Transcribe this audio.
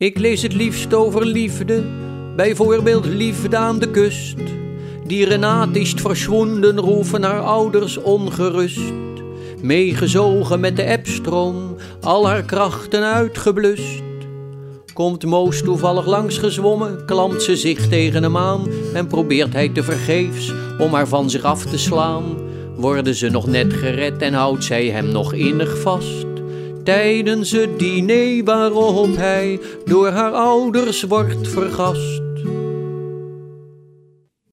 Ik lees het liefst over liefde, bijvoorbeeld liefde aan de kust. Die Renaat is verschwonden, roepen haar ouders ongerust. Meegezogen met de ebstroom, al haar krachten uitgeblust. Komt Moos toevallig langs gezwommen, klampt ze zich tegen hem aan en probeert hij te vergeefs om haar van zich af te slaan. Worden ze nog net gered en houdt zij hem nog innig vast. Tijdens het diner waarop hij door haar ouders wordt vergast.